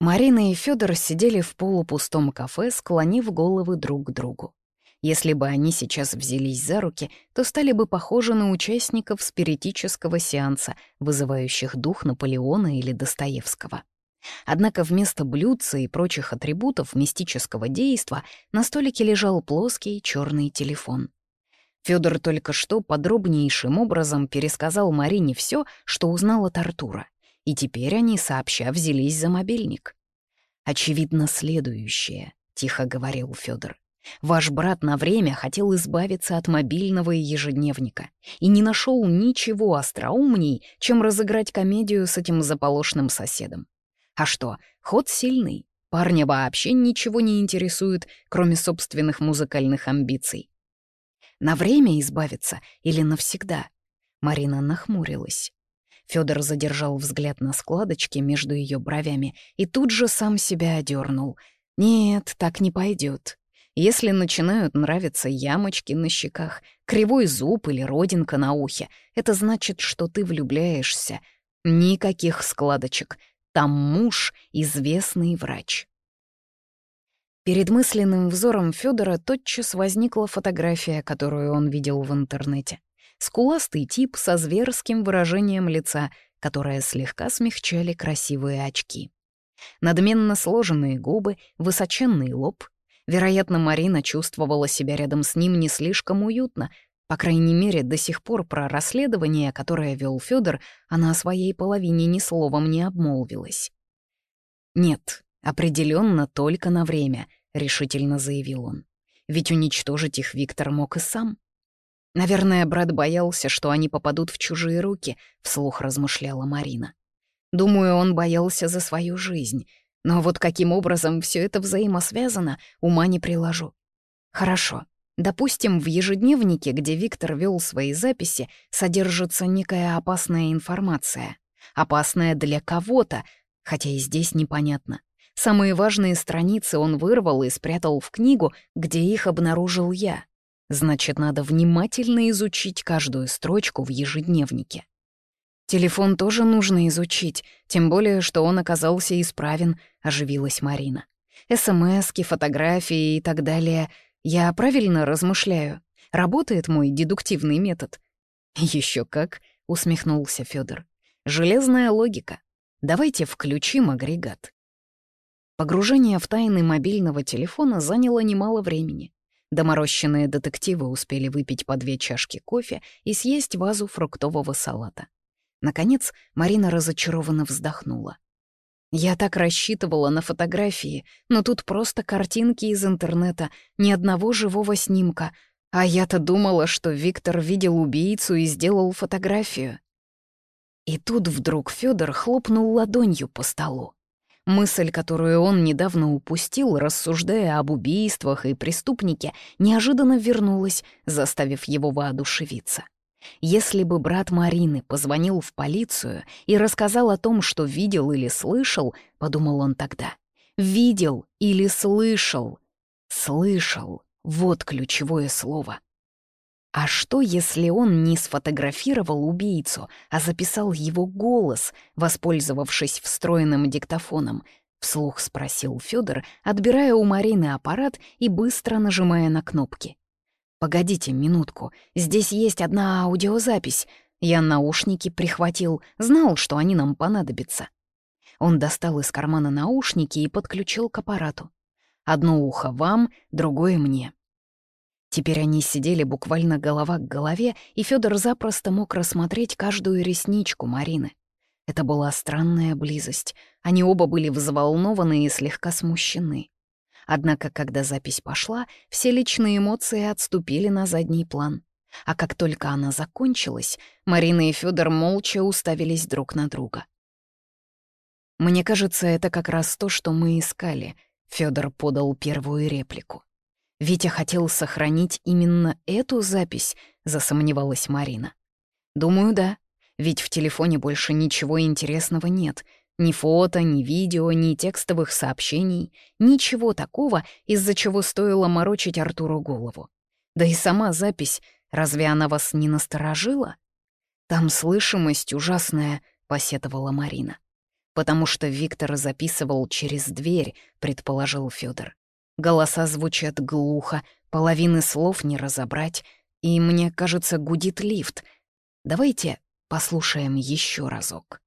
Марина и Федор сидели в полупустом кафе, склонив головы друг к другу. Если бы они сейчас взялись за руки, то стали бы похожи на участников спиритического сеанса, вызывающих дух Наполеона или Достоевского. Однако вместо блюдца и прочих атрибутов мистического действа на столике лежал плоский черный телефон. Федор только что подробнейшим образом пересказал Марине все, что узнал от Артура, и теперь они сообща взялись за мобильник. «Очевидно, следующее», — тихо говорил Федор. «Ваш брат на время хотел избавиться от мобильного и ежедневника и не нашел ничего остроумней, чем разыграть комедию с этим заполошным соседом. А что, ход сильный, парня вообще ничего не интересует, кроме собственных музыкальных амбиций. На время избавиться или навсегда?» Марина нахмурилась. Федор задержал взгляд на складочке между ее бровями и тут же сам себя одернул. «Нет, так не пойдет. Если начинают нравиться ямочки на щеках, кривой зуб или родинка на ухе, это значит, что ты влюбляешься. Никаких складочек. Там муж — известный врач». Перед мысленным взором Федора тотчас возникла фотография, которую он видел в интернете скуластый тип со зверским выражением лица, которое слегка смягчали красивые очки. Надменно сложенные губы, высоченный лоб. Вероятно, Марина чувствовала себя рядом с ним не слишком уютно, по крайней мере, до сих пор про расследование, которое вел Федор, она о своей половине ни словом не обмолвилась. «Нет, определенно только на время», — решительно заявил он. «Ведь уничтожить их Виктор мог и сам». Наверное, брат боялся, что они попадут в чужие руки, вслух размышляла Марина. Думаю, он боялся за свою жизнь. Но вот каким образом все это взаимосвязано, ума не приложу. Хорошо. Допустим, в ежедневнике, где Виктор вел свои записи, содержится некая опасная информация. Опасная для кого-то, хотя и здесь непонятно. Самые важные страницы он вырвал и спрятал в книгу, где их обнаружил я. Значит, надо внимательно изучить каждую строчку в ежедневнике. Телефон тоже нужно изучить, тем более, что он оказался исправен, оживилась Марина. СМСки, фотографии и так далее. Я правильно размышляю? Работает мой дедуктивный метод? Еще как, усмехнулся Федор. Железная логика. Давайте включим агрегат. Погружение в тайны мобильного телефона заняло немало времени. Доморощенные детективы успели выпить по две чашки кофе и съесть вазу фруктового салата. Наконец, Марина разочарованно вздохнула. «Я так рассчитывала на фотографии, но тут просто картинки из интернета, ни одного живого снимка. А я-то думала, что Виктор видел убийцу и сделал фотографию». И тут вдруг Федор хлопнул ладонью по столу. Мысль, которую он недавно упустил, рассуждая об убийствах и преступнике, неожиданно вернулась, заставив его воодушевиться. Если бы брат Марины позвонил в полицию и рассказал о том, что видел или слышал, подумал он тогда. Видел или слышал? Слышал. Вот ключевое слово. А что, если он не сфотографировал убийцу, а записал его голос, воспользовавшись встроенным диктофоном? Вслух спросил Федор, отбирая у Марины аппарат и быстро нажимая на кнопки. «Погодите минутку, здесь есть одна аудиозапись. Я наушники прихватил, знал, что они нам понадобятся». Он достал из кармана наушники и подключил к аппарату. «Одно ухо вам, другое мне». Теперь они сидели буквально голова к голове, и Федор запросто мог рассмотреть каждую ресничку Марины. Это была странная близость. Они оба были взволнованы и слегка смущены. Однако, когда запись пошла, все личные эмоции отступили на задний план. А как только она закончилась, Марина и Федор молча уставились друг на друга. «Мне кажется, это как раз то, что мы искали», — Федор подал первую реплику. Витя хотел сохранить именно эту запись, засомневалась Марина. Думаю, да. Ведь в телефоне больше ничего интересного нет. Ни фото, ни видео, ни текстовых сообщений. Ничего такого, из-за чего стоило морочить Артуру голову. Да и сама запись, разве она вас не насторожила? Там слышимость ужасная, посетовала Марина. потому что Виктор записывал через дверь, предположил Федор. Голоса звучат глухо, половины слов не разобрать, и, мне кажется, гудит лифт. Давайте послушаем еще разок.